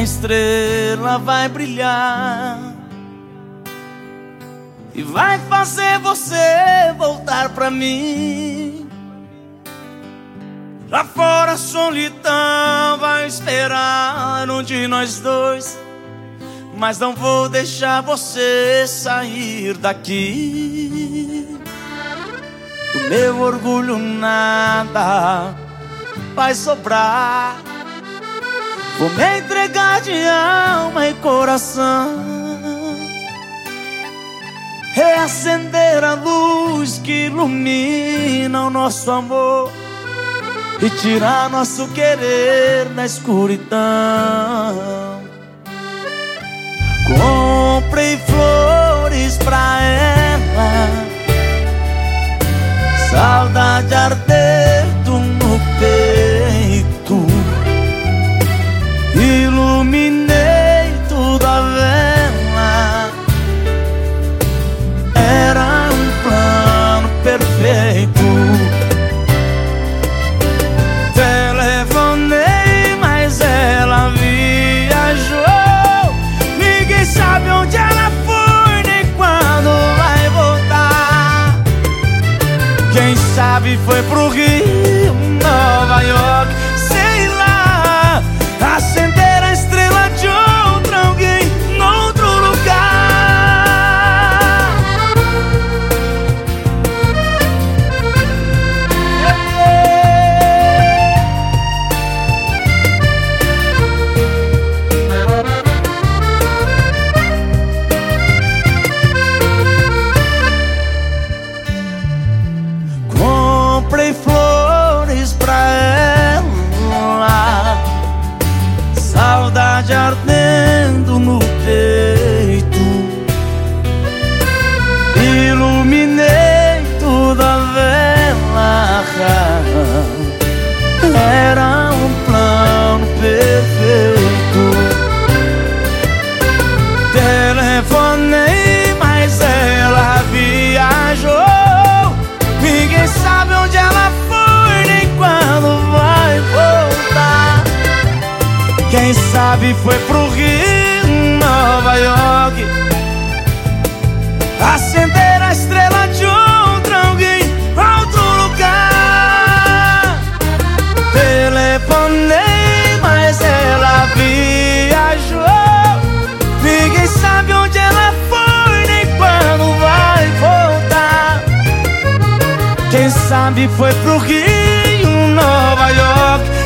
a estrela vai brilhar e vai fazer você voltar pra mim. Lá fora a solidão vai esperar um de nós dois, mas não vou deixar você sair daqui. Do meu orgulho nada vai sobrar. Vou me entregar de alma e coração. Reacender a luz que ilumina o nosso amor e tirar nosso querer na escuridão. Comprei flores pra ela, saudade ardendo sabe foi pro Rio, Nova York, foi pro Rio, Nova York. Acender a estrela de outro alguém, outro lugar. Telefonei, mas ela viajou. Ninguém sabe onde ela foi, nem quando vai voltar. Quem sabe foi pro Rio, Nova York.